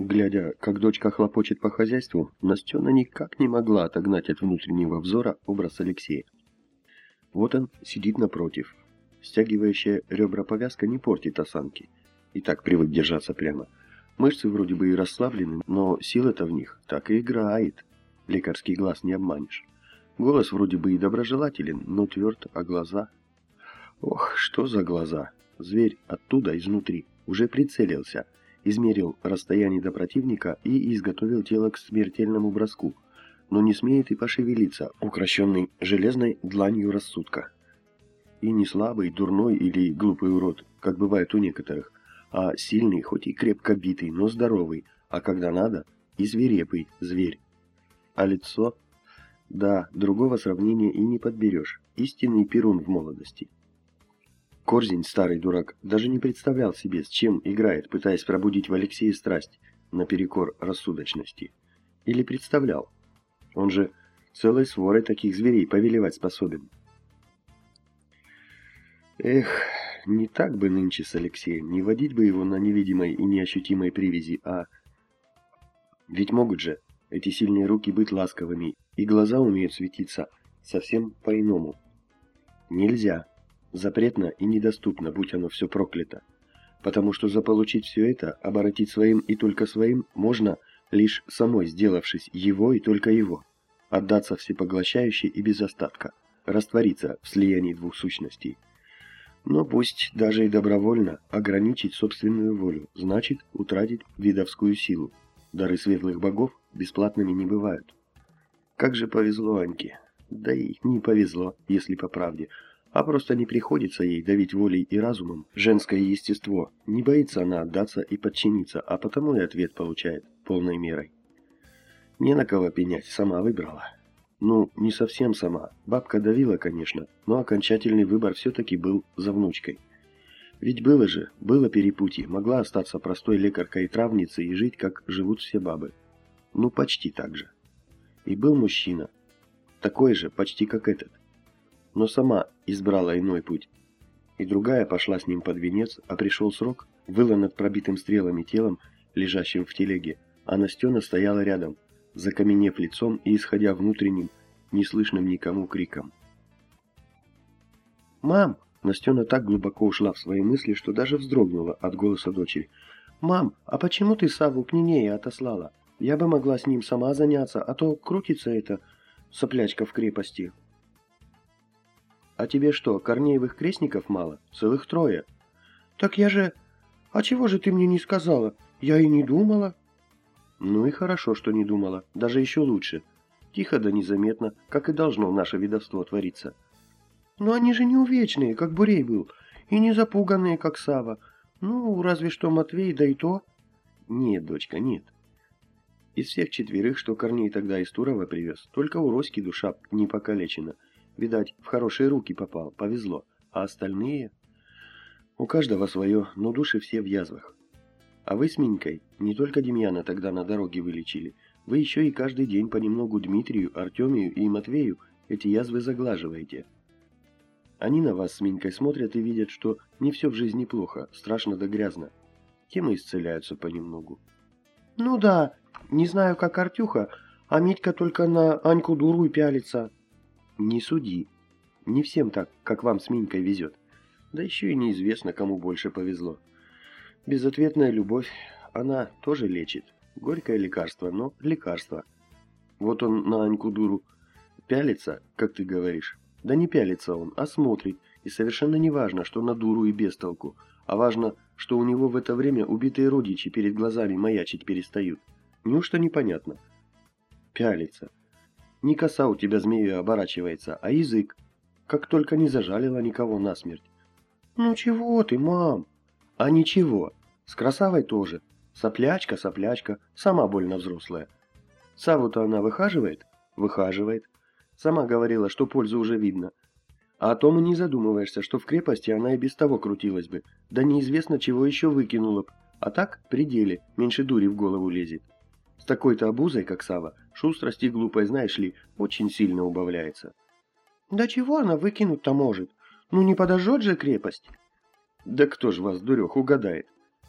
Глядя, как дочка хлопочет по хозяйству, Настена никак не могла отогнать от внутреннего взора образ Алексея. Вот он сидит напротив. Стягивающая ребра повязка не портит осанки. И так привык держаться прямо. Мышцы вроде бы и расслаблены, но сила-то в них так и играет. Лекарский глаз не обманешь. Голос вроде бы и доброжелателен, но тверд, а глаза... Ох, что за глаза! Зверь оттуда, изнутри, уже прицелился — измерил расстояние до противника и изготовил тело к смертельному броску, но не смеет и пошевелиться, укращенный железной дланью рассудка. И не слабый, дурной или глупый урод, как бывает у некоторых, а сильный, хоть и крепко битый, но здоровый, а когда надо, и свирепый зверь. А лицо? Да, другого сравнения и не подберешь. Истинный перун в молодости. Корзень, старый дурак, даже не представлял себе, с чем играет, пытаясь пробудить в Алексее страсть наперекор рассудочности. Или представлял. Он же целой сворой таких зверей повелевать способен. Эх, не так бы нынче с Алексеем, не водить бы его на невидимой и неощутимой привязи, а... Ведь могут же эти сильные руки быть ласковыми, и глаза умеют светиться совсем по-иному. Нельзя запретно и недоступно, будь оно все проклято. Потому что заполучить все это, оборотить своим и только своим, можно, лишь самой сделавшись его и только его. Отдаться всепоглощающе и без остатка, раствориться в слиянии двух сущностей. Но пусть даже и добровольно ограничить собственную волю, значит утратить видовскую силу. Дары светлых богов бесплатными не бывают. Как же повезло Аньке. Да и не повезло, если по правде а просто не приходится ей давить волей и разумом женское естество. Не боится она отдаться и подчиниться, а потому и ответ получает полной мерой. Не на кого пенять, сама выбрала. Ну, не совсем сама. Бабка давила, конечно, но окончательный выбор все-таки был за внучкой. Ведь было же, было перепутье, могла остаться простой лекаркой и травницей и жить, как живут все бабы. Ну, почти так же. И был мужчина, такой же, почти как этот но сама избрала иной путь. И другая пошла с ним под венец, а пришел срок, выла над пробитым стрелами телом, лежащим в телеге, а Настена стояла рядом, закаменев лицом и исходя внутренним, неслышным никому криком. «Мам!» Настена так глубоко ушла в свои мысли, что даже вздрогнула от голоса дочери. «Мам, а почему ты Саву к Нинее отослала? Я бы могла с ним сама заняться, а то крутится эта соплячка в крепости». А тебе что, Корнеевых крестников мало? Целых трое. Так я же... А чего же ты мне не сказала? Я и не думала. Ну и хорошо, что не думала. Даже еще лучше. Тихо да незаметно, как и должно наше видовство твориться. Но они же не увечные, как Бурей был, и не запуганные, как Сава. Ну, разве что Матвей, да и то. Нет, дочка, нет. Из всех четверых, что Корней тогда из Турова привез, только у Роськи душа не покалечена — Видать, в хорошие руки попал, повезло. А остальные... У каждого свое, но души все в язвах. А вы с Минькой не только Демьяна тогда на дороге вылечили, вы еще и каждый день понемногу Дмитрию, Артемию и Матвею эти язвы заглаживаете. Они на вас с Минькой смотрят и видят, что не все в жизни плохо, страшно да грязно. Тем и исцеляются понемногу. Ну да, не знаю, как Артюха, а Митька только на Аньку дуру и пялится. Не суди. Не всем так, как вам с Минькой везет. Да еще и неизвестно, кому больше повезло. Безответная любовь, она тоже лечит. Горькое лекарство, но лекарство. Вот он на Аньку дуру пялится, как ты говоришь. Да не пялится он, а смотрит. И совершенно не важно, что на дуру и без толку, а важно, что у него в это время убитые родичи перед глазами маячить перестают. Неужто непонятно? Пялится. Не коса у тебя змею оборачивается, а язык. Как только не зажалила никого насмерть. Ну чего ты, мам? А ничего. С красавой тоже. Соплячка, соплячка, сама больно взрослая. Саву-то она выхаживает? Выхаживает. Сама говорила, что пользу уже видно. А о том и не задумываешься, что в крепости она и без того крутилась бы. Да неизвестно, чего еще выкинула б. А так, при деле, меньше дури в голову лезет. С такой-то обузой, как Сава, шустрость и глупость, знаешь ли, очень сильно убавляется. Да чего она выкинуть-то может? Ну не подожжет же крепость? Да кто ж вас, дурек, угадает?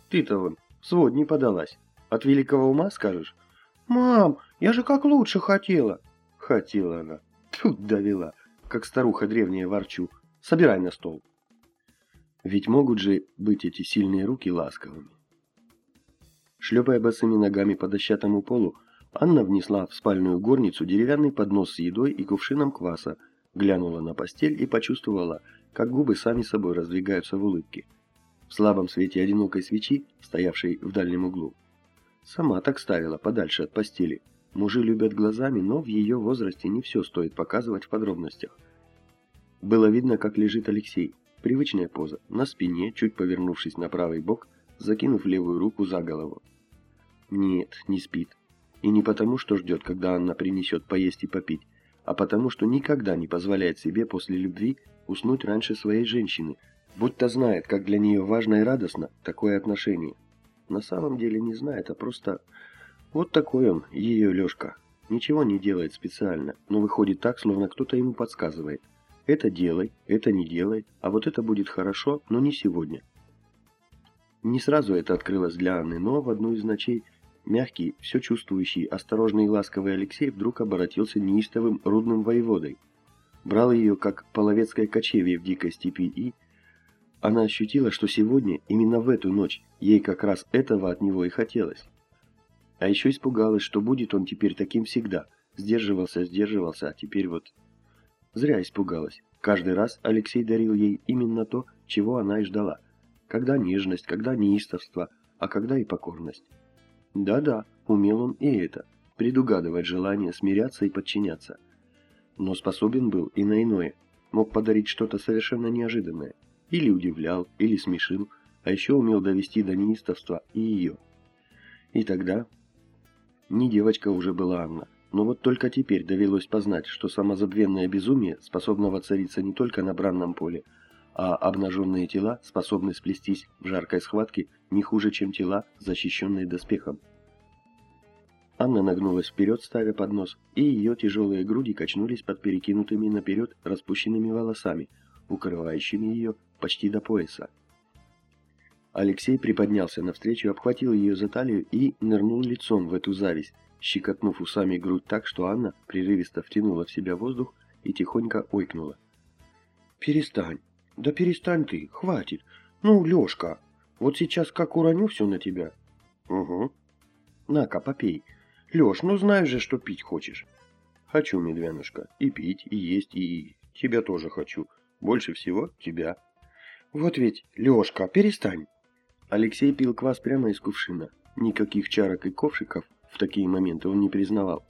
Ты-то вон, свод не подалась, От великого ума скажешь? Мам, я же как лучше хотела. Хотела она. Тут довела, как старуха древняя ворчу. Собирай на стол. Ведь могут же быть эти сильные руки ласковыми. Шлепая босыми ногами по дощатому полу, Анна внесла в спальную горницу деревянный поднос с едой и кувшином кваса, глянула на постель и почувствовала, как губы сами собой раздвигаются в улыбке. В слабом свете одинокой свечи, стоявшей в дальнем углу. Сама так ставила, подальше от постели. Мужи любят глазами, но в ее возрасте не все стоит показывать в подробностях. Было видно, как лежит Алексей. Привычная поза, на спине, чуть повернувшись на правый бок, закинув левую руку за голову. Нет, не спит. И не потому, что ждет, когда Анна принесет поесть и попить, а потому, что никогда не позволяет себе после любви уснуть раньше своей женщины, будто знает, как для нее важно и радостно такое отношение. На самом деле не знает, а просто... Вот такой он, ее Лешка. Ничего не делает специально, но выходит так, словно кто-то ему подсказывает. Это делай, это не делай, а вот это будет хорошо, но не сегодня. Не сразу это открылось для Анны, но в одну из ночей Мягкий, все чувствующий, осторожный и ласковый Алексей вдруг обратился неистовым рудным воеводой. Брал ее, как половецкое кочевье в дикой степи, и... Она ощутила, что сегодня, именно в эту ночь, ей как раз этого от него и хотелось. А еще испугалась, что будет он теперь таким всегда. Сдерживался, сдерживался, а теперь вот... Зря испугалась. Каждый раз Алексей дарил ей именно то, чего она и ждала. Когда нежность, когда неистовство, а когда и покорность. Да-да, умел он и это, предугадывать желание смиряться и подчиняться. Но способен был и на иное, мог подарить что-то совершенно неожиданное. Или удивлял, или смешил, а еще умел довести до неистовства и ее. И тогда... Не девочка уже была Анна, но вот только теперь довелось познать, что самозабвенное безумие способно воцариться не только на бранном поле, а обнаженные тела способны сплестись в жаркой схватке не хуже, чем тела, защищенные доспехом. Анна нагнулась вперед, ставя поднос, и ее тяжелые груди качнулись под перекинутыми наперед распущенными волосами, укрывающими ее почти до пояса. Алексей приподнялся навстречу, обхватил ее за талию и нырнул лицом в эту зависть, щекотнув усами грудь так, что Анна прерывисто втянула в себя воздух и тихонько ойкнула. «Перестань!» Да перестань ты, хватит. Ну, Лёшка, вот сейчас как уроню все на тебя. Угу. На-ка, попей. Лёш, ну знаешь же, что пить хочешь. Хочу, медвянушка, и пить, и есть, и... Тебя тоже хочу. Больше всего тебя. Вот ведь, Лёшка, перестань. Алексей пил квас прямо из кувшина. Никаких чарок и ковшиков в такие моменты он не признавал.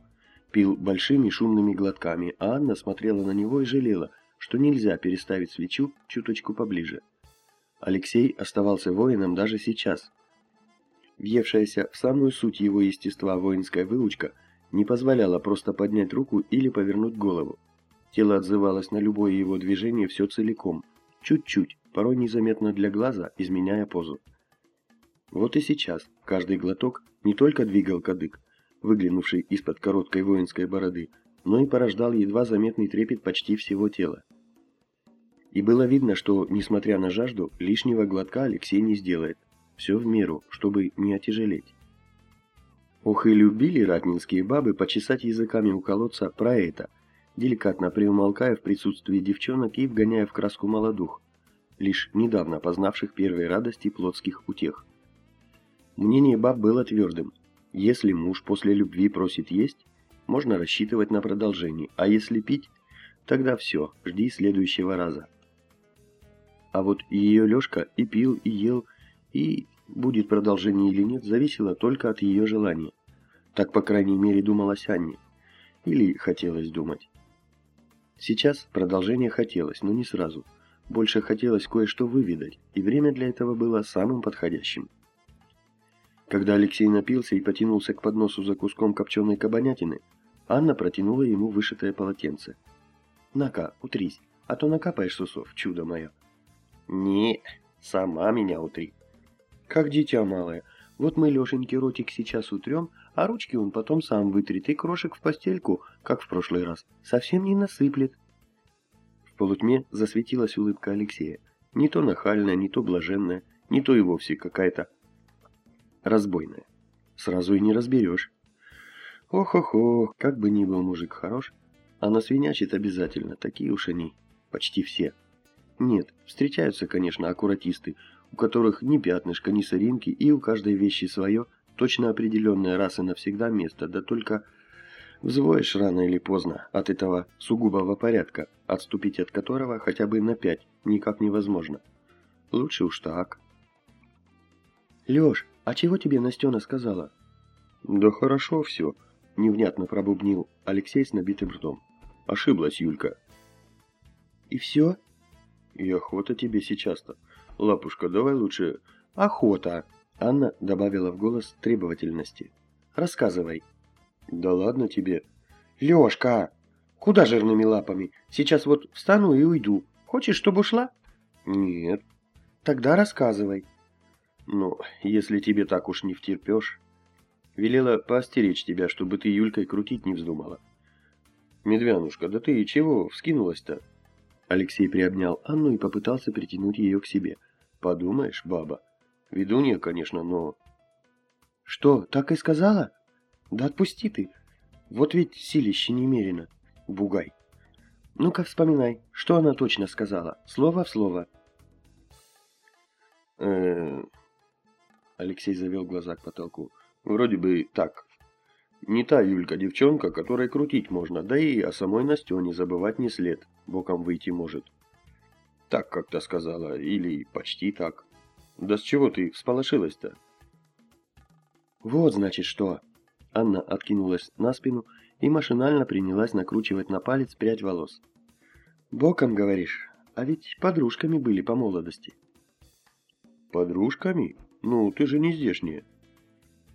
Пил большими шумными глотками, а Анна смотрела на него и жалела – что нельзя переставить свечу чуточку поближе. Алексей оставался воином даже сейчас. Въевшаяся в самую суть его естества воинская выучка не позволяла просто поднять руку или повернуть голову. Тело отзывалось на любое его движение все целиком, чуть-чуть, порой незаметно для глаза, изменяя позу. Вот и сейчас каждый глоток не только двигал кадык, выглянувший из-под короткой воинской бороды, но и порождал едва заметный трепет почти всего тела. И было видно, что, несмотря на жажду, лишнего глотка Алексей не сделает. Все в меру, чтобы не отяжелеть. Ох и любили ратнинские бабы почесать языками у колодца про это, деликатно приумолкая в присутствии девчонок и вгоняя в краску молодух, лишь недавно познавших первые радости плотских утех. Мнение баб было твердым. Если муж после любви просит есть, можно рассчитывать на продолжение, а если пить, тогда все, жди следующего раза. А вот ее Лешка и пил, и ел, и будет продолжение или нет, зависело только от ее желания. Так, по крайней мере, думалось Анне. Или хотелось думать. Сейчас продолжение хотелось, но не сразу. Больше хотелось кое-что выведать, и время для этого было самым подходящим. Когда Алексей напился и потянулся к подносу за куском копченой кабанятины, Анна протянула ему вышитое полотенце. «На-ка, утрись, а то накапаешь сусов, чудо мое». Не, сама меня утри. Как дитя малое. Вот мы Лешеньке ротик сейчас утрем, а ручки он потом сам вытрет, и крошек в постельку, как в прошлый раз, совсем не насыплет. В полутьме засветилась улыбка Алексея. Не то нахальная, не то блаженная, не то и вовсе какая-то разбойная. сразу и не разберешь. Ох-ох-ох, как бы ни был мужик хорош, а насвинячит обязательно, такие уж они, почти все. Нет, встречаются, конечно, аккуратисты, у которых ни пятнышка, ни соринки, и у каждой вещи свое, точно определенное раз и навсегда место, да только взвоишь рано или поздно от этого сугубого порядка, отступить от которого хотя бы на пять никак невозможно. Лучше уж так. Лёш, а чего тебе Настена сказала? Да хорошо все, невнятно пробубнил Алексей с набитым ртом. Ошиблась Юлька. И все? И охота тебе сейчас-то. Лапушка, давай лучше... Охота! Анна добавила в голос требовательности. Рассказывай. Да ладно тебе. Лёшка! Куда жирными лапами? Сейчас вот встану и уйду. Хочешь, чтобы ушла? Нет. Тогда рассказывай. Ну, если тебе так уж не втерпешь. Велела поостеречь тебя, чтобы ты Юлькой крутить не вздумала. Медвянушка, да ты чего вскинулась-то? Алексей приобнял Анну и попытался притянуть ее к себе. Подумаешь, баба. Ведунья, конечно, но... Что, так и сказала? Да отпусти ты. Вот ведь силище немерено. Бугай. Ну-ка вспоминай, что она точно сказала. Слово в слово. Алексей завел глаза к потолку. Вроде бы так. Не та Юлька девчонка, которой крутить можно, да и о самой Настене забывать не след, боком выйти может. Так как-то сказала, или почти так. Да с чего ты всполошилась-то? Вот, значит, что. Анна откинулась на спину и машинально принялась накручивать на палец прядь волос. Боком, говоришь? А ведь подружками были по молодости. Подружками? Ну, ты же не здешняя.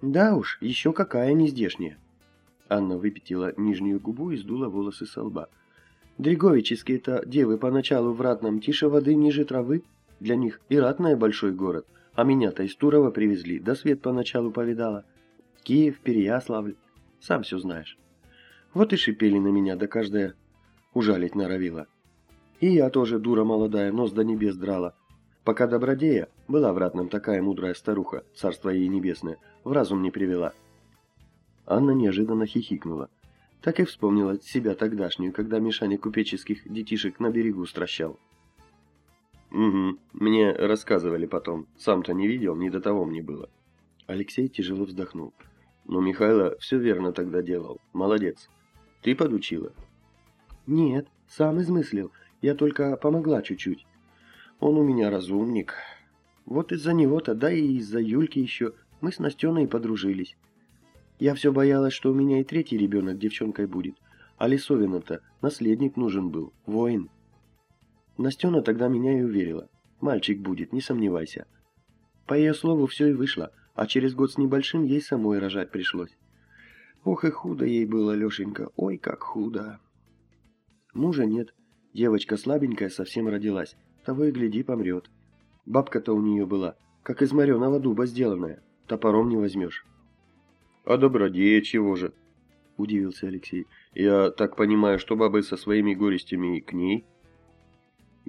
Да уж, еще какая не здешняя. Анна выпятила нижнюю губу и сдула волосы со лба. Дриговические-то девы поначалу в ратном тише воды ниже травы. Для них и ратная большой город, а меня-то из Турова привезли, да свет поначалу повидала. Киев, Переяславль, сам все знаешь. Вот и шипели на меня, да каждая ужалить норовила. И я тоже, дура молодая, нос до небес драла. Пока добродея, была в ратном такая мудрая старуха, царство ей небесное, в разум не привела. Анна неожиданно хихикнула. Так и вспомнила себя тогдашнюю, когда Мишаня купеческих детишек на берегу стращал. «Угу, мне рассказывали потом. Сам-то не видел, не до того мне было». Алексей тяжело вздохнул. «Но Михайло все верно тогда делал. Молодец. Ты подучила?» «Нет, сам измыслил. Я только помогла чуть-чуть. Он у меня разумник. Вот из-за него-то, да и из-за Юльки еще, мы с Настеной подружились. Я все боялась, что у меня и третий ребенок девчонкой будет. А Лисовина-то наследник нужен был, воин. Настена тогда меня и уверила. Мальчик будет, не сомневайся. По ее слову все и вышло, а через год с небольшим ей самой рожать пришлось. Ох и худо ей было, Лешенька, ой, как худо. Мужа нет, девочка слабенькая совсем родилась, того и гляди помрет. Бабка-то у нее была, как из мореного дуба сделанная, топором не возьмешь. А добродея чего же? Удивился Алексей. Я так понимаю, что бабы со своими горестями к ней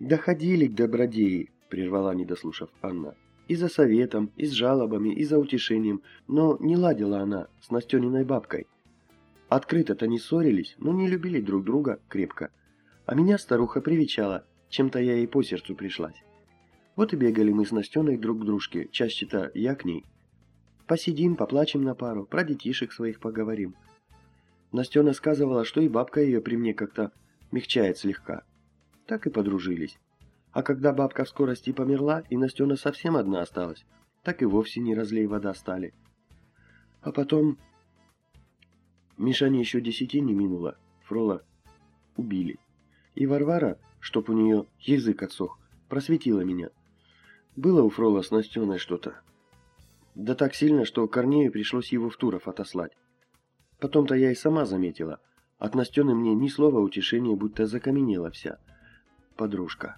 «Доходили к добродеи», — прервала, не дослушав Анна. «И за советом, и с жалобами, и за утешением, но не ладила она с Настениной бабкой. Открыто-то не ссорились, но не любили друг друга крепко. А меня старуха привечала, чем-то я ей по сердцу пришлась. Вот и бегали мы с Настеной друг к дружке, чаще-то я к ней. Посидим, поплачем на пару, про детишек своих поговорим. Настена сказывала, что и бабка ее при мне как-то мягчает слегка так и подружились. А когда бабка в скорости померла, и Настена совсем одна осталась, так и вовсе не разлей вода стали. А потом... Мишане еще десяти не минуло, Фрола убили. И Варвара, чтоб у нее язык отсох, просветила меня. Было у Фрола с Настеной что-то. Да так сильно, что Корнею пришлось его в Туров отослать. Потом-то я и сама заметила. От Настены мне ни слова утешения, будто закаменела вся подружка.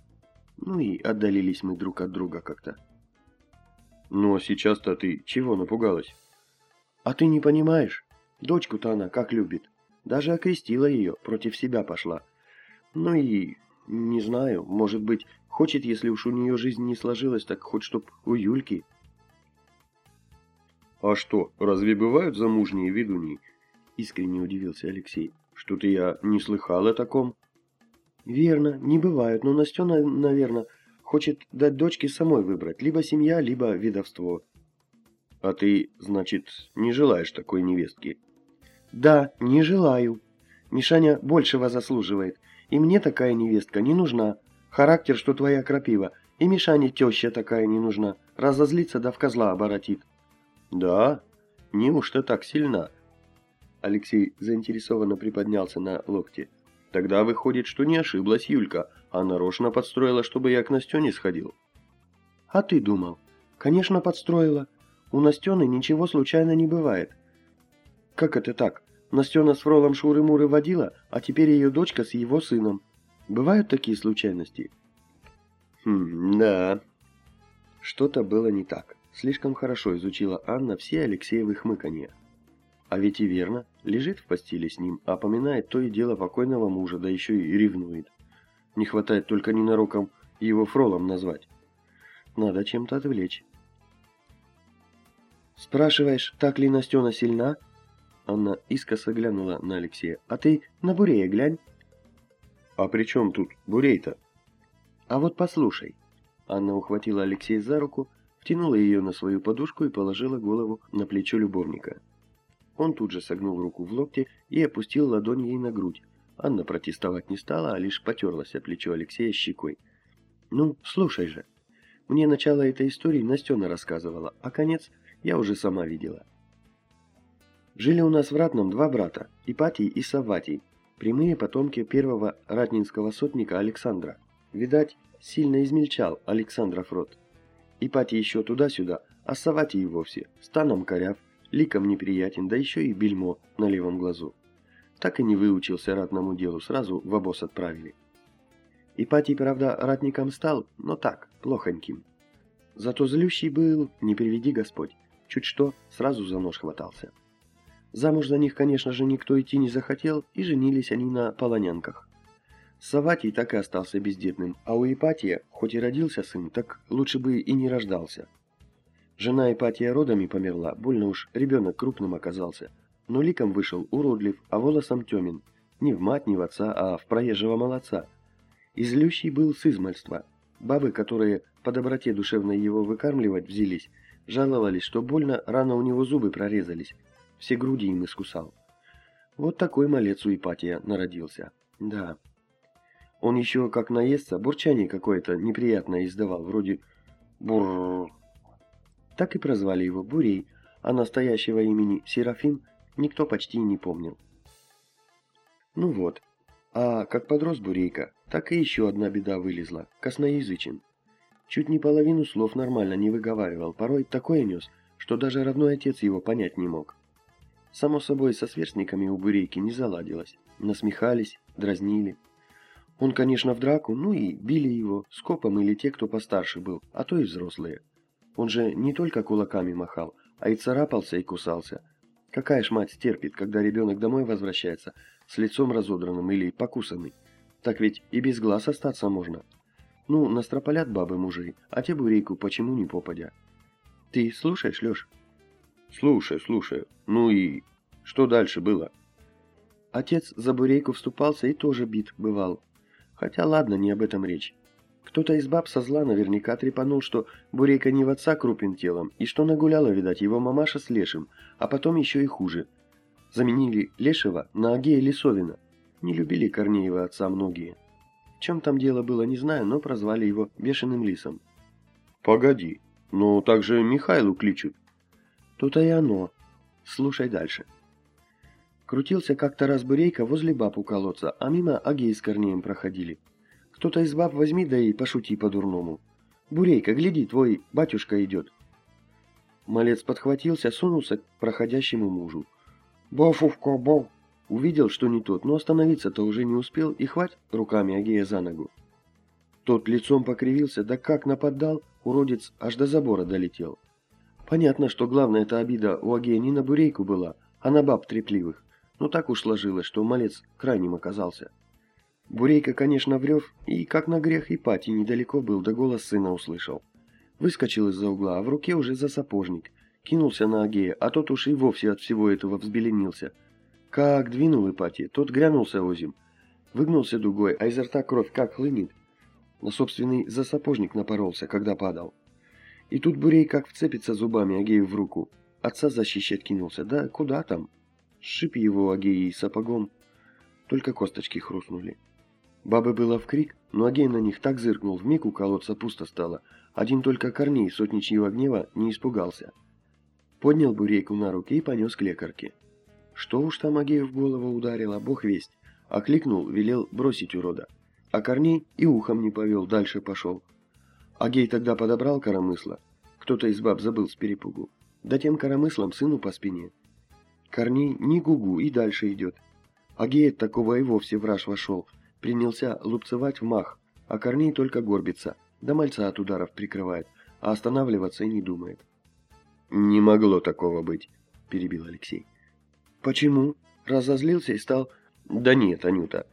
Ну и отдалились мы друг от друга как-то. Ну а сейчас-то ты чего напугалась? А ты не понимаешь? Дочку-то она как любит. Даже окрестила ее, против себя пошла. Ну и, не знаю, может быть, хочет, если уж у нее жизнь не сложилась, так хоть чтоб у Юльки. А что, разве бывают замужние ведуньи? Искренне удивился Алексей. Что-то я не слыхал о таком. Верно, не бывают, но Настена, наверное, хочет дать дочке самой выбрать, либо семья, либо видовство. А ты, значит, не желаешь такой невестки? Да, не желаю. Мишаня большего заслуживает, и мне такая невестка не нужна. Характер, что твоя крапива, и Мишане теща такая не нужна. Разозлится да в козла оборотит. Да? Неужто так сильна? Алексей заинтересованно приподнялся на локте. Тогда выходит, что не ошиблась Юлька, а нарочно подстроила, чтобы я к Настене сходил. А ты думал? Конечно, подстроила. У Настены ничего случайно не бывает. Как это так? Настена с Фролом шуры-муры водила, а теперь ее дочка с его сыном. Бывают такие случайности? Хм, да. Что-то было не так. Слишком хорошо изучила Анна все Алексеевы хмыканья. А ведь и верно, лежит в постели с ним, а поминает то и дело покойного мужа, да еще и ревнует. Не хватает только ненароком его фролом назвать. Надо чем-то отвлечь. «Спрашиваешь, так ли Настена сильна?» Анна искоса глянула на Алексея. «А ты на Бурея глянь». «А при чем тут Бурей-то?» «А вот послушай». Анна ухватила Алексея за руку, втянула ее на свою подушку и положила голову на плечо любовника. Он тут же согнул руку в локте и опустил ладонь ей на грудь. Анна протестовать не стала, а лишь потерлась о плечо Алексея щекой. «Ну, слушай же. Мне начало этой истории Настена рассказывала, а конец я уже сама видела. Жили у нас в Ратном два брата, Ипатий и Савватий, прямые потомки первого ратнинского сотника Александра. Видать, сильно измельчал Александров род. Ипатий еще туда-сюда, а Савватий и вовсе, станом коряв, ликом неприятен, да еще и бельмо на левом глазу. Так и не выучился ратному делу, сразу в обоз отправили. Ипатий, правда, ратником стал, но так, плохоньким. Зато злющий был, не приведи Господь, чуть что, сразу за нож хватался. Замуж за них, конечно же, никто идти не захотел, и женились они на полонянках. Саватий так и остался бездетным, а у Ипатия, хоть и родился сын, так лучше бы и не рождался. Жена Ипатия родами померла, больно уж ребенок крупным оказался, но ликом вышел уродлив, а волосом темен, не в мать, не в отца, а в проезжего молодца. Излющий был с измальства. Бабы, которые по доброте душевной его выкармливать взялись, жаловались, что больно рано у него зубы прорезались, все груди им искусал. Вот такой малец у Ипатия народился. Да. Он еще, как наестся, бурчание какое-то неприятное издавал, вроде бур. Так и прозвали его Бурей, а настоящего имени Серафим никто почти не помнил. Ну вот. А как подрос Бурейка, так и еще одна беда вылезла – косноязычен. Чуть не половину слов нормально не выговаривал, порой такое нес, что даже родной отец его понять не мог. Само собой, со сверстниками у Бурейки не заладилось. Насмехались, дразнили. Он, конечно, в драку, ну и били его, скопом или те, кто постарше был, а то и взрослые. Он же не только кулаками махал, а и царапался и кусался. Какая ж мать терпит, когда ребенок домой возвращается с лицом разодранным или покусанный? Так ведь и без глаз остаться можно. Ну, настропалят бабы мужей, а те бурейку почему не попадя? Ты слушаешь, Леш? Слушай, слушай, ну и что дальше было? Отец за Бурейку вступался и тоже бит бывал. Хотя ладно, не об этом речь. Кто-то из баб со зла наверняка трепанул, что Бурейка не в отца крупен телом, и что нагуляла, видать, его мамаша с Лешим, а потом еще и хуже. Заменили Лешего на Агея Лисовина. Не любили Корнеева отца многие. В чем там дело было, не знаю, но прозвали его Бешеным Лисом. «Погоди, ну так же Михайлу кличут», то-то и оно. Слушай дальше. Крутился как-то раз Бурейка возле баб у колодца, а мимо Агеи с Корнеем проходили. Кто-то из баб возьми, да и пошути по-дурному. Бурейка, гляди, твой батюшка идет. Малец подхватился, сунулся к проходящему мужу. Бафовка, баф! Увидел, что не тот, но остановиться-то уже не успел и хвать руками Агея за ногу. Тот лицом покривился, да как нападал, уродец аж до забора долетел. Понятно, что главная эта обида у Агея не на Бурейку была, а на баб трепливых. Но так уж сложилось, что малец крайним оказался. Бурейка, конечно, врев, и, как на грех, и Пати недалеко был, да голос сына услышал. Выскочил из-за угла, а в руке уже за сапожник. кинулся на Агея, а тот уж и вовсе от всего этого взбеленился. Как двинул Ипатия, тот грянулся озим, выгнулся дугой, а изо рта кровь как хлынет. На собственный засапожник напоролся, когда падал. И тут Бурей как вцепится зубами Агею в руку. Отца защищать кинулся. Да куда там? Шип его Агеей сапогом. Только косточки хрустнули. Бабы было в крик, но Агей на них так зыркнул, вмиг у колодца пусто стало. Один только Корней, сотничьего гнева, не испугался. Поднял бурейку на руки и понес к лекарке. Что уж там Агею в голову ударило, бог весть. Окликнул, велел бросить урода. А Корней и ухом не повел, дальше пошел. Агей тогда подобрал коромысла. Кто-то из баб забыл с перепугу. Да тем коромыслом сыну по спине. Корней ни гугу и дальше идет. Агей от такого и вовсе враж вошел. Принялся лупцевать в мах, а Корней только горбится, да мальца от ударов прикрывает, а останавливаться и не думает. «Не могло такого быть», — перебил Алексей. «Почему?» Разозлился и стал... «Да нет, Анюта.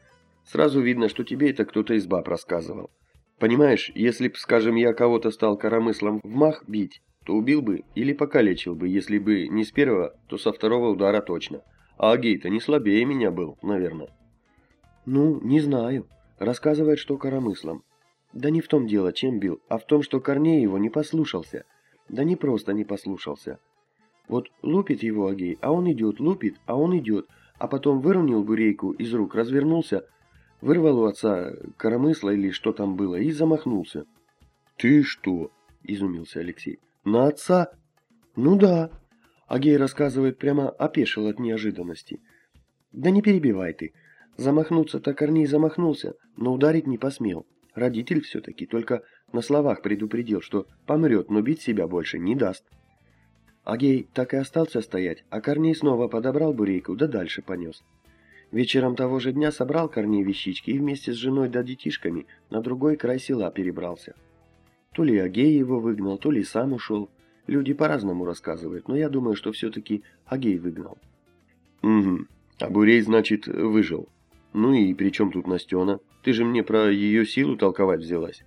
Сразу видно, что тебе это кто-то из баб рассказывал. Понимаешь, если б, скажем, я кого-то стал коромыслом в мах бить, то убил бы или покалечил бы, если бы не с первого, то со второго удара точно. А Агей-то не слабее меня был, наверное. Ну, не знаю. Рассказывает, что коромыслом. Да не в том дело, чем бил, а в том, что Корней его не послушался. Да не просто не послушался. Вот лупит его Агей, а он идет, лупит, а он идет, а потом выровнял бурейку из рук, развернулся, Вырвал у отца коромысла или что там было и замахнулся. «Ты что?» – изумился Алексей. «На отца?» «Ну да». Агей рассказывает, прямо опешил от неожиданности. «Да не перебивай ты. Замахнуться-то Корней замахнулся, но ударить не посмел. Родитель все-таки, только на словах предупредил, что помрет, но бить себя больше не даст». Агей так и остался стоять, а Корней снова подобрал бурейку, да дальше понес. Вечером того же дня собрал Корней вещички и вместе с женой да детишками на другой край села перебрался. То ли Агей его выгнал, то ли сам ушел. Люди по-разному рассказывают, но я думаю, что все-таки Агей выгнал. Угу. А Бурей, значит, выжил. Ну и при чем тут Настена? Ты же мне про ее силу толковать взялась.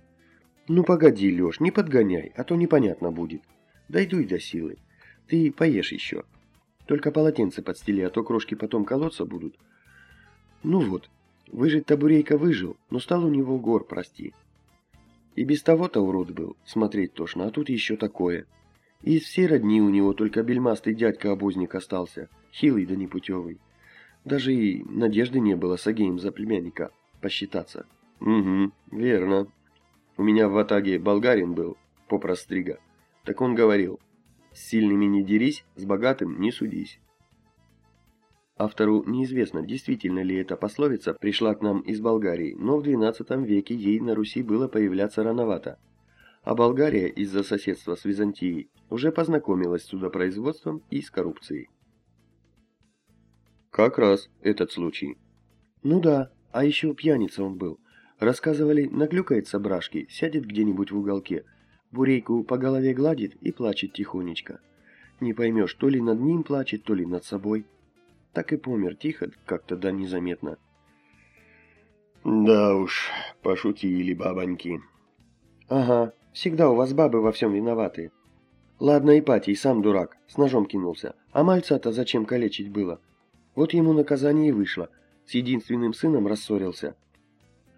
Ну погоди, Леш, не подгоняй, а то непонятно будет. Дойду и до силы. Ты поешь еще. Только полотенце подстели, а то крошки потом колоться будут. Ну вот, выжить табурейка выжил, но стал у него гор, прости. И без того-то урод был, смотреть тошно, а тут еще такое. Из всей родни у него только бельмастый дядька-обозник остался, хилый да непутевый. Даже и надежды не было с Агеем за племянника посчитаться. Угу, верно. У меня в Атаге болгарин был, попрострига. Так он говорил, с сильными не дерись, с богатым не судись. Автору неизвестно, действительно ли эта пословица пришла к нам из Болгарии, но в XII веке ей на Руси было появляться рановато. А Болгария из-за соседства с Византией уже познакомилась с судопроизводством и с коррупцией. Как раз этот случай. Ну да, а еще пьяница он был. Рассказывали, наклюкается брашки, сядет где-нибудь в уголке, бурейку по голове гладит и плачет тихонечко. Не поймешь, то ли над ним плачет, то ли над собой так и помер тихо, как-то да незаметно. Да уж, пошутили бабоньки. Ага, всегда у вас бабы во всем виноваты. Ладно, Ипатий сам дурак, с ножом кинулся. А мальца-то зачем калечить было? Вот ему наказание и вышло. С единственным сыном рассорился.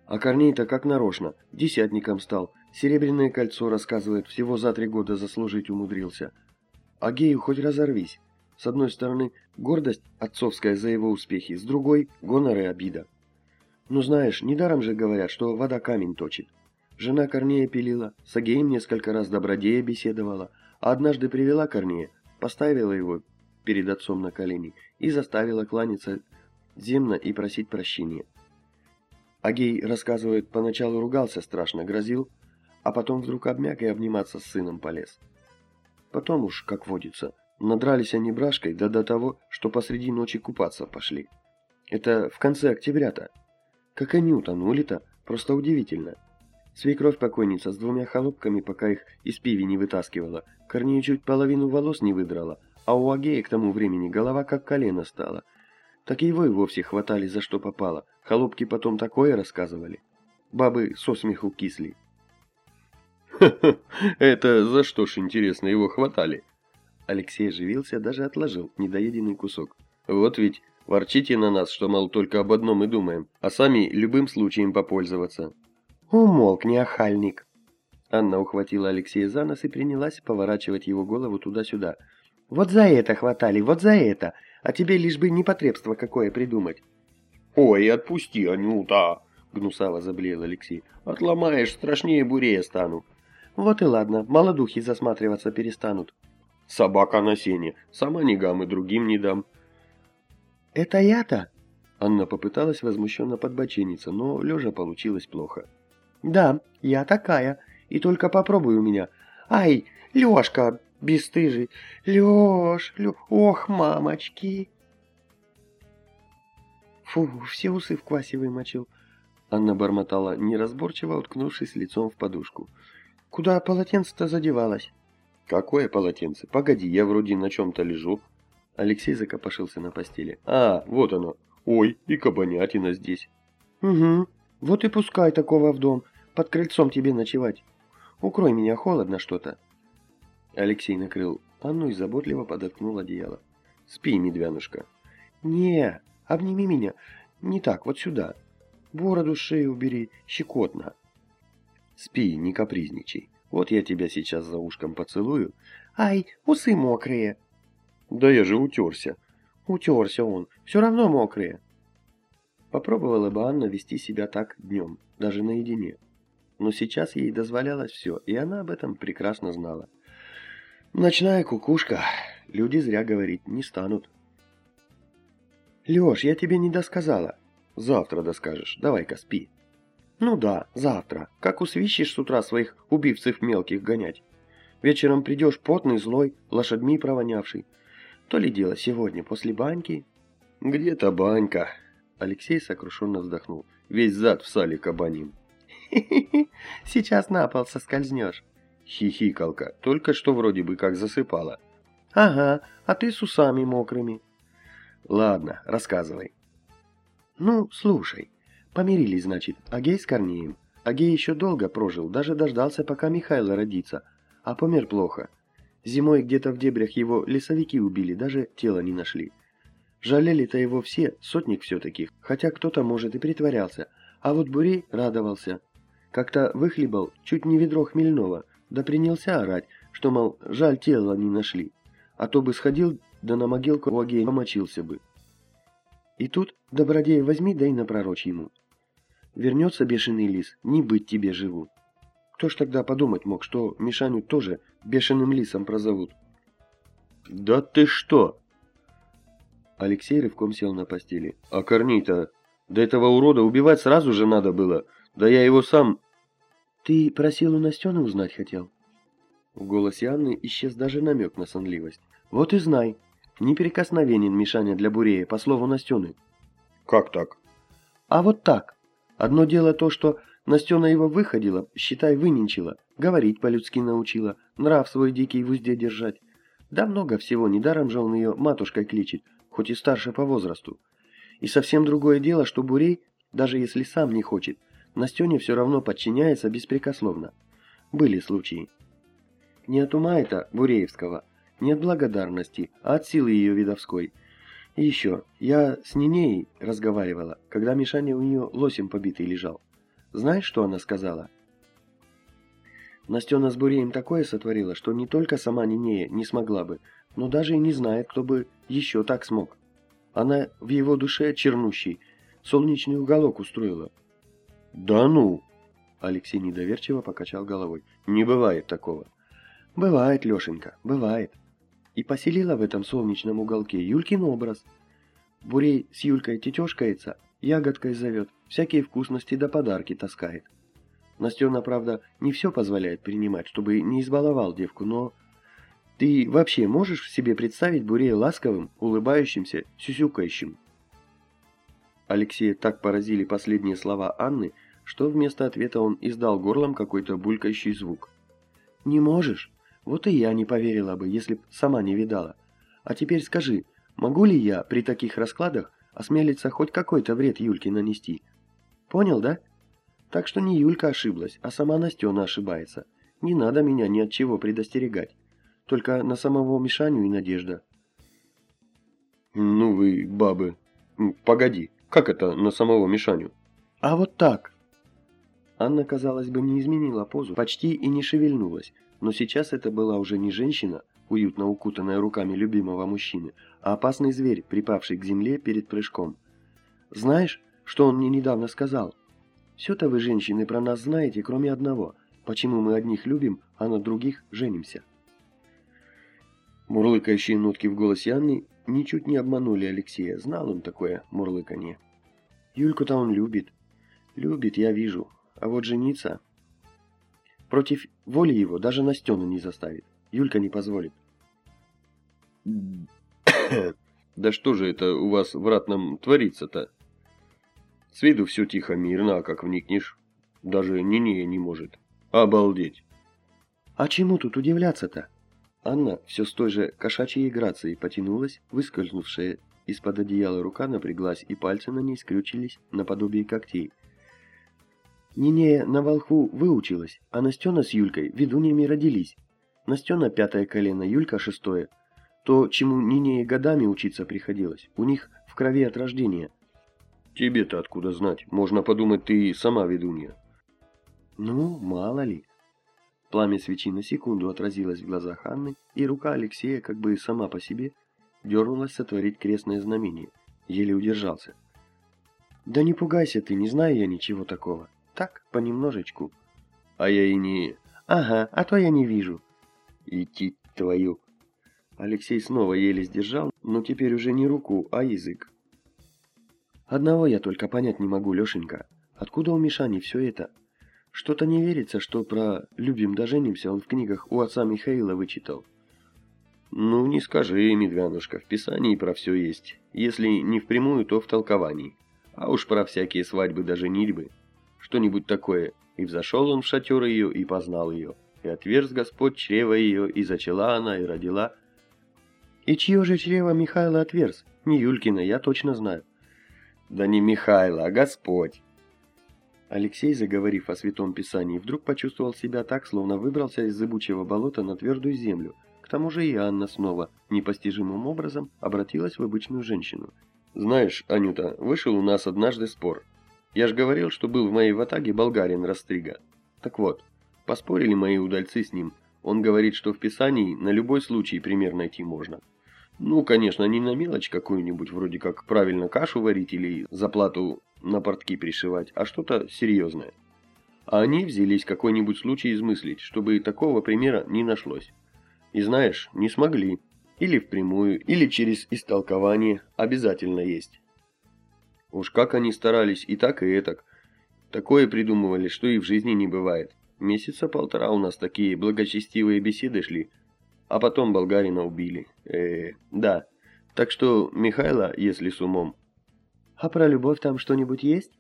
А Корней-то как нарочно, десятником стал. Серебряное кольцо, рассказывает, всего за три года заслужить умудрился. А гею хоть разорвись. С одной стороны, гордость отцовская за его успехи, с другой – гонор и обида. Ну знаешь, недаром же говорят, что вода камень точит. Жена Корнея пилила, с Агеем несколько раз добродея беседовала, а однажды привела Корнея, поставила его перед отцом на колени и заставила кланяться земно и просить прощения. Агей, рассказывает, поначалу ругался страшно, грозил, а потом вдруг обмяк и обниматься с сыном полез. Потом уж, как водится, Надрались они брашкой, да до того, что посреди ночи купаться пошли. Это в конце октября-то. Как они утонули-то, просто удивительно. Свекровь покойница с двумя холопками, пока их из пиви не вытаскивала, Корнею чуть половину волос не выдрала, а у Агея к тому времени голова как колено стала. Так его и вовсе хватали за что попало, холопки потом такое рассказывали. Бабы со смеху кисли. «Ха-ха, это за что ж, интересно, его хватали?» Алексей оживился, даже отложил недоеденный кусок. «Вот ведь ворчите на нас, что, мол, только об одном и думаем, а сами любым случаем попользоваться». «Умолкни, охальник!» Анна ухватила Алексея за нос и принялась поворачивать его голову туда-сюда. «Вот за это хватали, вот за это! А тебе лишь бы непотребство какое придумать!» «Ой, отпусти, Анюта!» — гнусаво заблеял Алексей. «Отломаешь, страшнее бурее стану». «Вот и ладно, молодухи засматриваться перестанут». «Собака на сене, сама не гам и другим не дам». «Это я-то?» Анна попыталась возмущенно подбочиниться, но лежа получилось плохо. «Да, я такая, и только попробуй у меня. Ай, Лёшка, бесстыжий, Лёш, Лё... ох, мамочки!» Фу, все усы в квасе вымочил. Анна бормотала неразборчиво, уткнувшись лицом в подушку. Куда полотенце-то задевалось? Какое полотенце? Погоди, я вроде на чем-то лежу. Алексей закопошился на постели. А, вот оно. Ой, и кабанятина здесь. Угу, вот и пускай такого в дом. Под крыльцом тебе ночевать. Укрой меня, холодно что-то. Алексей накрыл Анну и заботливо подоткнул одеяло. Спи, медвянушка. Не, обними меня. Не так, вот сюда. Бороду шею убери, щекотно. Спи, не капризничай. Вот я тебя сейчас за ушком поцелую. Ай, усы мокрые. Да я же утерся. Утерся он, все равно мокрые. Попробовала бы Анна вести себя так днем, даже наедине. Но сейчас ей дозволялось все, и она об этом прекрасно знала. Ночная кукушка. Люди зря говорить не станут. Леш, я тебе не досказала. Завтра доскажешь. Давай-ка спи. Ну да, завтра. Как усвищешь с утра своих убивцев мелких гонять. Вечером придешь потный, злой, лошадьми провонявший. То ли дело сегодня, после баньки. Где-то банька. Алексей сокрушенно вздохнул. Весь зад в сале кабаним. Хи-хи-хи, сейчас на пол соскользнешь. Хихикалка, только что вроде бы как засыпала. Ага, а ты с усами мокрыми. Ладно, рассказывай. Ну, слушай. Помирились, значит, Агей с Корнеем. Агей еще долго прожил, даже дождался, пока Михайло родится. А помер плохо. Зимой где-то в дебрях его лесовики убили, даже тело не нашли. Жалели-то его все, сотник все-таки, хотя кто-то, может, и притворялся. А вот Бурей радовался. Как-то выхлебал чуть не ведро хмельного, да принялся орать, что, мол, жаль тело не нашли. А то бы сходил, да на могилку у Агея помочился бы. И тут, добродея, возьми, да и напророчь ему. Вернется бешеный лис, не быть тебе живу. Кто ж тогда подумать мог, что Мишаню тоже бешеным лисом прозовут? Да ты что? Алексей рывком сел на постели. А Корней-то... Да этого урода убивать сразу же надо было. Да я его сам... Ты про силу Настены узнать хотел? В голосе Анны исчез даже намек на сонливость. Вот и знай, неприкосновенен Мишаня для Бурея, по слову Настены. Как так? А вот так. Одно дело то, что Настена его выходила, считай, выненчила, говорить по-людски научила, нрав свой дикий в узде держать. Да много всего, недаром же он ее матушкой кличет, хоть и старше по возрасту. И совсем другое дело, что Бурей, даже если сам не хочет, Настене все равно подчиняется беспрекословно. Были случаи. Не от ума это, Буреевского, не от благодарности, а от силы ее видовской. И еще, я с Нинеей разговаривала, когда Мишаня у нее лосем побитый лежал. Знаешь, что она сказала? Настена с Буреем такое сотворила, что не только сама Нинея не смогла бы, но даже и не знает, кто бы еще так смог. Она в его душе чернущий, солнечный уголок устроила. «Да ну!» Алексей недоверчиво покачал головой. «Не бывает такого». «Бывает, Лешенька, бывает и поселила в этом солнечном уголке Юлькин образ. Бурей с Юлькой тетешкается, ягодкой зовет, всякие вкусности да подарки таскает. Настена, правда, не все позволяет принимать, чтобы не избаловал девку, но... Ты вообще можешь себе представить Бурея ласковым, улыбающимся, сюсюкающим? Алексея так поразили последние слова Анны, что вместо ответа он издал горлом какой-то булькающий звук. «Не можешь? Вот и я не поверила бы, если б сама не видала. А теперь скажи, могу ли я при таких раскладах осмелиться хоть какой-то вред Юльке нанести? Понял, да? Так что не Юлька ошиблась, а сама Настена ошибается. Не надо меня ни от чего предостерегать. только на самого Мишаню и Надежда. Ну вы, бабы. Погоди, как это на самого Мишаню? А вот так. Анна, казалось бы, не изменила позу, почти и не шевельнулась, но сейчас это была уже не женщина, уютно укутанная руками любимого мужчины, а опасный зверь, припавший к земле перед прыжком. Знаешь, что он мне недавно сказал? Все-то вы, женщины, про нас знаете, кроме одного. Почему мы одних любим, а на других женимся? Мурлыкающие нотки в голосе Анны ничуть не обманули Алексея. Знал он такое мурлыканье. Юльку-то он любит. Любит, я вижу. А вот жениться... Против воли его даже Настена не заставит. Юлька не позволит. Да что же это у вас в ратном творится-то? С виду все тихо, мирно, а как вникнешь, даже Нинея не может. Обалдеть. А чему тут удивляться-то? Анна все с той же кошачьей грацией потянулась, выскользнувшая из-под одеяла рука напряглась, и пальцы на ней скрючились наподобие когтей. Нинея на волху выучилась, а Настена с Юлькой ведуньями родились. Настена пятое колено, Юлька шестое. То, чему Нинее годами учиться приходилось, у них в крови от рождения. Тебе-то откуда знать? Можно подумать, ты сама ведунья. Ну, мало ли. Пламя свечи на секунду отразилось в глазах Анны, и рука Алексея, как бы сама по себе, дернулась сотворить крестное знамение. Еле удержался. «Да не пугайся ты, не знаю я ничего такого. Так, понемножечку». «А я и не...» «Ага, а то я не вижу». «Идти твою...» Алексей снова еле сдержал, но теперь уже не руку, а язык. «Одного я только понять не могу, Лешенька. Откуда у Мишани все это?» Что-то не верится, что про «любим да женимся» он в книгах у отца Михаила вычитал. Ну, не скажи, Медвянушка, в Писании про все есть. Если не впрямую, то в толковании. А уж про всякие свадьбы да женитьбы. Что-нибудь такое. И взошел он в шатер ее, и познал ее. И отверз Господь чрево ее, и зачала она, и родила. И чье же чрево Михаила отверз? Не Юлькина, я точно знаю. Да не Михаила, а Господь. Алексей, заговорив о Святом Писании, вдруг почувствовал себя так, словно выбрался из зыбучего болота на твердую землю. К тому же и Анна снова, непостижимым образом, обратилась в обычную женщину. «Знаешь, Анюта, вышел у нас однажды спор. Я ж говорил, что был в моей ватаге болгарин Растрига. Так вот, поспорили мои удальцы с ним. Он говорит, что в Писании на любой случай пример найти можно. Ну, конечно, не на мелочь какую-нибудь, вроде как правильно кашу варить или заплату на портки пришивать, а что-то серьезное. А они взялись какой-нибудь случай измыслить, чтобы такого примера не нашлось. И знаешь, не смогли. Или впрямую, или через истолкование обязательно есть. Уж как они старались и так, и этак. Такое придумывали, что и в жизни не бывает. Месяца полтора у нас такие благочестивые беседы шли, а потом болгарина убили. Э, -э да. Так что Михайла, если с умом, «А про любовь там что-нибудь есть?»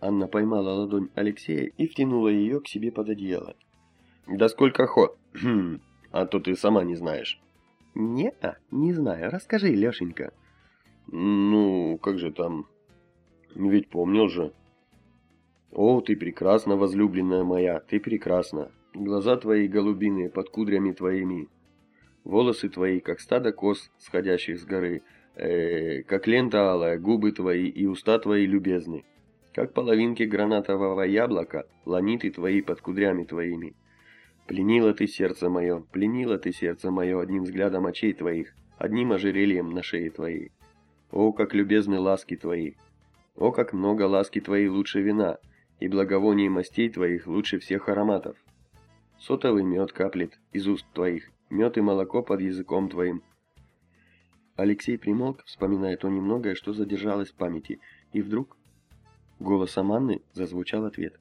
Анна поймала ладонь Алексея и втянула ее к себе под одеяло. «Да сколько хо... А то ты сама не знаешь». «Не-а, не знаю. Расскажи, Лешенька». «Ну, как же там... Ведь помнил же». «О, ты прекрасна, возлюбленная моя, ты прекрасна. Глаза твои голубиные под кудрями твоими. Волосы твои, как стадо коз, сходящих с горы» э, как лента алая, губы твои и уста твои любезны, как половинки гранатового яблока, ланиты твои под кудрями твоими. Пленила ты сердце мое, пленила ты сердце мое одним взглядом очей твоих, одним ожерельем на шее твоей. О, как любезны ласки твои! О, как много ласки твоей лучше вина, и благовоние мастей твоих лучше всех ароматов. Сотовый мед каплет из уст твоих, мед и молоко под языком твоим, Алексей примолк, вспоминая то немногое, что задержалось в памяти, и вдруг голосом Анны зазвучал ответ.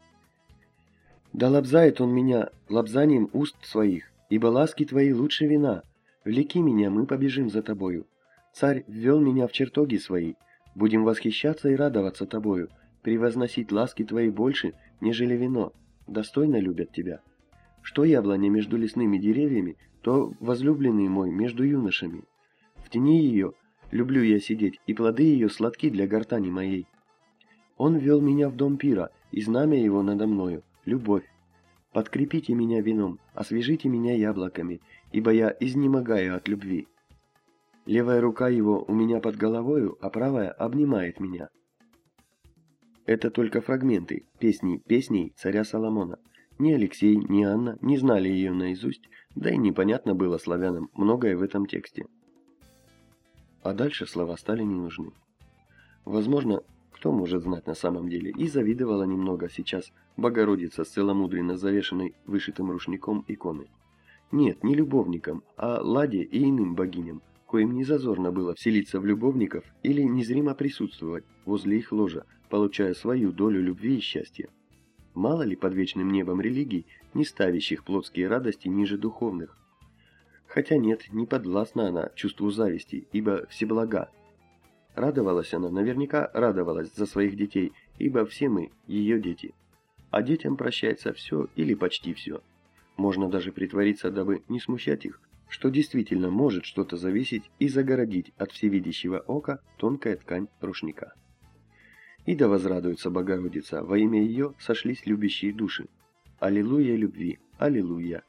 «Да лобзает он меня лобзанием уст своих, ибо ласки твои лучше вина. Влеки меня, мы побежим за тобою. Царь ввел меня в чертоги свои, будем восхищаться и радоваться тобою, превозносить ласки твои больше, нежели вино, достойно любят тебя. Что яблоня между лесными деревьями, то возлюбленный мой между юношами, в тени ее люблю я сидеть, и плоды ее сладки для гортани моей. Он вел меня в дом пира, и знамя его надо мною — любовь. Подкрепите меня вином, освежите меня яблоками, ибо я изнемогаю от любви. Левая рука его у меня под головою, а правая обнимает меня. Это только фрагменты песни песней царя Соломона. Ни Алексей, ни Анна не знали ее наизусть, да и непонятно было славянам многое в этом тексте. А дальше слова стали не нужны. Возможно, кто может знать на самом деле, и завидовала немного сейчас Богородица с целомудренно завешенной вышитым рушником иконы. Нет, не любовникам, а Ладе и иным богиням, коим не зазорно было вселиться в любовников или незримо присутствовать возле их ложа, получая свою долю любви и счастья. Мало ли под вечным небом религий, не ставящих плотские радости ниже духовных. Хотя нет, не подвластна она чувству зависти, ибо всеблага, Радовалась она, наверняка радовалась за своих детей, ибо все мы ее дети. А детям прощается все или почти все. Можно даже притвориться, дабы не смущать их, что действительно может что-то зависеть и загородить от всевидящего ока тонкая ткань рушника. И да возрадуется Богородица, во имя ее сошлись любящие души. Аллилуйя любви, аллилуйя.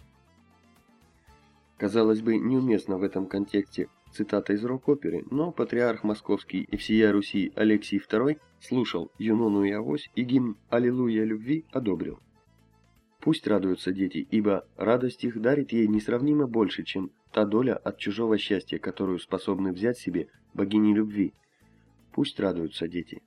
Казалось бы, неуместно в этом контексте цитата из рок-оперы, но патриарх московский и всея Руси Алексий II слушал Юнону и Авось и гимн «Аллилуйя любви» одобрил. Пусть радуются дети, ибо радость их дарит ей несравнимо больше, чем та доля от чужого счастья, которую способны взять себе богини любви. Пусть радуются дети.